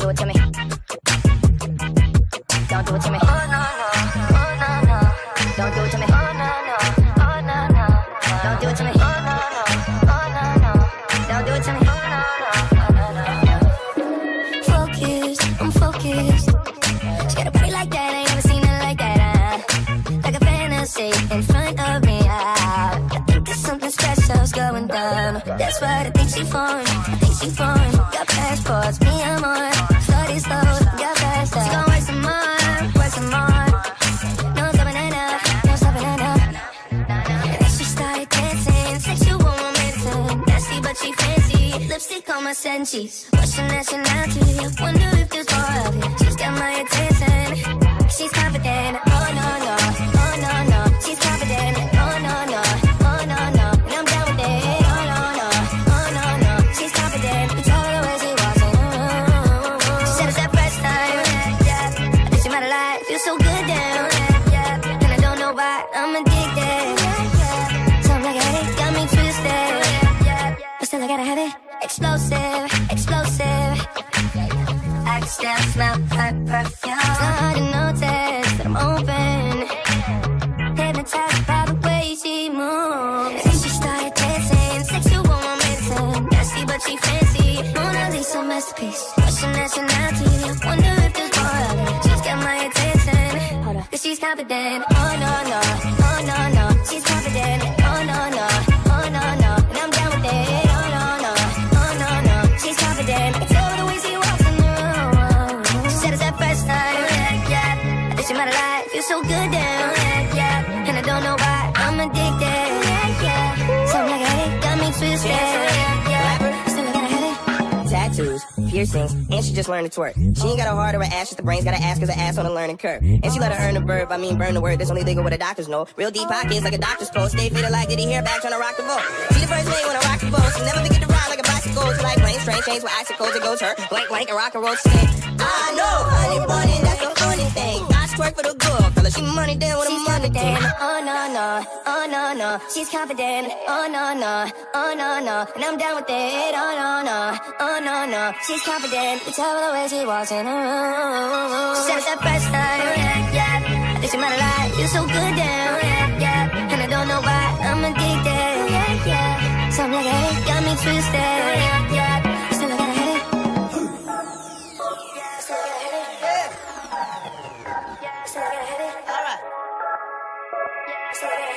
do it to me. Don't do it to me. Oh no no, oh no no. Don't do it to me. Oh no no, oh no no. Don't do it to me. Oh no no, oh no no. Don't do it to me. Oh no no, oh no no. Focused, I'm focused. She got a body like that, I ain't never seen it like that. Uh. Like a fantasy in front of me. Uh. I think there's something special's going down. That's what I think she fun. think she fun. Got passports, me I'm on. Study slow, got work some more, work some more. No stopping it no stopping it she started dancing, sexual momentum. Nasty but she fancy, lipstick on my senses. What's your nationality? Wonder if there's more of it. She's got my attention. Gotta have it. Explosive, explosive. I can still smell her perfume. It's not hard to notice that I'm open. Hypnotized by the way she moves. And she started dancing, sexual momentum. Nasty but she fancy. Mona Lisa masterpiece. What's your nationality? Wonder if there's more of it. She's got my attention. Hold on. Cause she's confident. Oh no no. Might have lied. Feels so good down. Yeah, yeah. And I don't know why I'm addicted. Yeah, yeah. Something like a headache got me twisted. Yeah, yeah. Still I gotta have it. tattoos, piercings, and she just learned to twerk. She ain't got a heart or an ass, just the brains, got an ass cause her ass on a learning curve. And she let her earn the verb, I mean burn the word, that's only legal what the doctors know. Real deep pockets like a doctor's coat, stay fitted like did he hear back trying to rock the boat. She the first lady when I rock the boat, she never forget to ride like a bicycle. She like planes, train chains with icicles, it goes her, blank blank and rock and roll she say, I know, honey bunny, that's the funny thing. I twerk for the good, fella, she money down with a money confident. Oh no no, oh no no. She's confident. Oh no no, oh no no. And I'm down with it. Oh no no, oh no no. She's confident. You tell the way she walks in the room. She said it's that first time. Oh, yeah, yeah. I think she might lied. Feels so good down. Oh, yeah, yeah. And I don't know why I'm addicted. Oh, yeah, yeah. Something like hey, got me twisted. Still